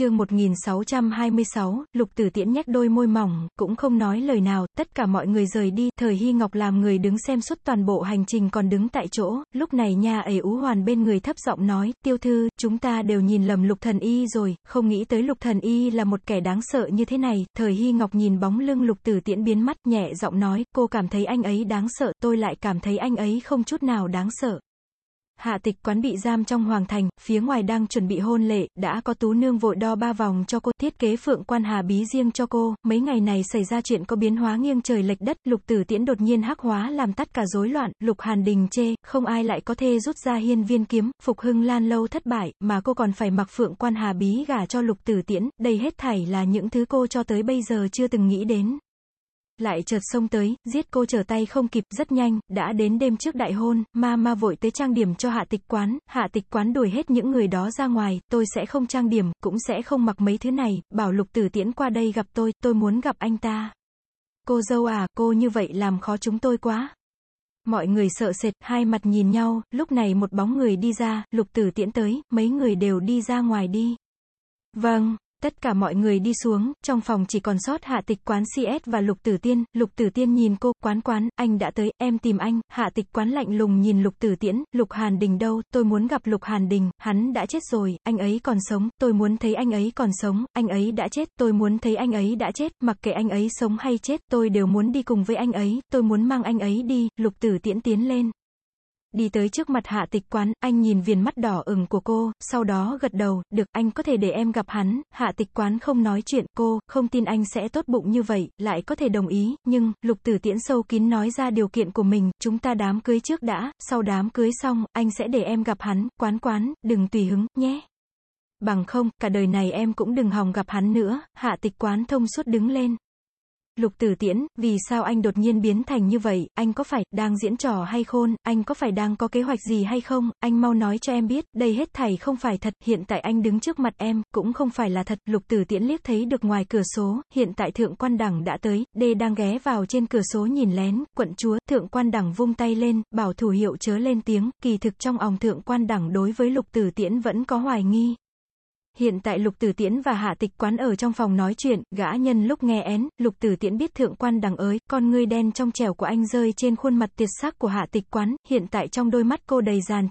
chương 1626, lục tử tiễn nhếch đôi môi mỏng, cũng không nói lời nào, tất cả mọi người rời đi, thời hy ngọc làm người đứng xem suốt toàn bộ hành trình còn đứng tại chỗ, lúc này nha ấy ú hoàn bên người thấp giọng nói, tiêu thư, chúng ta đều nhìn lầm lục thần y rồi, không nghĩ tới lục thần y là một kẻ đáng sợ như thế này, thời hy ngọc nhìn bóng lưng lục tử tiễn biến mắt, nhẹ giọng nói, cô cảm thấy anh ấy đáng sợ, tôi lại cảm thấy anh ấy không chút nào đáng sợ. Hạ tịch quán bị giam trong hoàng thành, phía ngoài đang chuẩn bị hôn lễ, đã có tú nương vội đo ba vòng cho cô, thiết kế phượng quan hà bí riêng cho cô, mấy ngày này xảy ra chuyện có biến hóa nghiêng trời lệch đất, lục tử tiễn đột nhiên hắc hóa làm tất cả rối loạn, lục hàn đình chê, không ai lại có thể rút ra hiên viên kiếm, phục hưng lan lâu thất bại, mà cô còn phải mặc phượng quan hà bí gả cho lục tử tiễn, đây hết thảy là những thứ cô cho tới bây giờ chưa từng nghĩ đến lại chợt xông tới, giết cô trở tay không kịp, rất nhanh, đã đến đêm trước đại hôn, ma ma vội tới trang điểm cho hạ tịch quán, hạ tịch quán đuổi hết những người đó ra ngoài, tôi sẽ không trang điểm, cũng sẽ không mặc mấy thứ này, bảo lục tử tiễn qua đây gặp tôi, tôi muốn gặp anh ta. Cô dâu à, cô như vậy làm khó chúng tôi quá. Mọi người sợ sệt, hai mặt nhìn nhau, lúc này một bóng người đi ra, lục tử tiễn tới, mấy người đều đi ra ngoài đi. Vâng. Tất cả mọi người đi xuống, trong phòng chỉ còn sót hạ tịch quán CS và lục tử tiên, lục tử tiên nhìn cô, quán quán, anh đã tới, em tìm anh, hạ tịch quán lạnh lùng nhìn lục tử tiễn, lục hàn đình đâu, tôi muốn gặp lục hàn đình, hắn đã chết rồi, anh ấy còn sống, tôi muốn thấy anh ấy còn sống, anh ấy đã chết, tôi muốn thấy anh ấy đã chết, mặc kệ anh ấy sống hay chết, tôi đều muốn đi cùng với anh ấy, tôi muốn mang anh ấy đi, lục tử tiễn tiến lên. Đi tới trước mặt hạ tịch quán, anh nhìn viền mắt đỏ ửng của cô, sau đó gật đầu, được, anh có thể để em gặp hắn, hạ tịch quán không nói chuyện, cô, không tin anh sẽ tốt bụng như vậy, lại có thể đồng ý, nhưng, lục tử tiễn sâu kín nói ra điều kiện của mình, chúng ta đám cưới trước đã, sau đám cưới xong, anh sẽ để em gặp hắn, quán quán, đừng tùy hứng, nhé. Bằng không, cả đời này em cũng đừng hòng gặp hắn nữa, hạ tịch quán thông suốt đứng lên. Lục tử tiễn, vì sao anh đột nhiên biến thành như vậy, anh có phải, đang diễn trò hay khôn, anh có phải đang có kế hoạch gì hay không, anh mau nói cho em biết, đây hết thảy không phải thật, hiện tại anh đứng trước mặt em, cũng không phải là thật, lục tử tiễn liếc thấy được ngoài cửa số, hiện tại thượng quan đẳng đã tới, đê đang ghé vào trên cửa số nhìn lén, quận chúa, thượng quan đẳng vung tay lên, bảo thủ hiệu chớ lên tiếng, kỳ thực trong òng thượng quan đẳng đối với lục tử tiễn vẫn có hoài nghi, Hiện tại Lục Tử Tiễn và Hạ Tịch Quán ở trong phòng nói chuyện, gã nhân lúc nghe én, Lục Tử Tiễn biết thượng quan đằng ới, con ngươi đen trong trẻo của anh rơi trên khuôn mặt tiệt sắc của Hạ Tịch Quán, hiện tại trong đôi mắt cô đầy giàn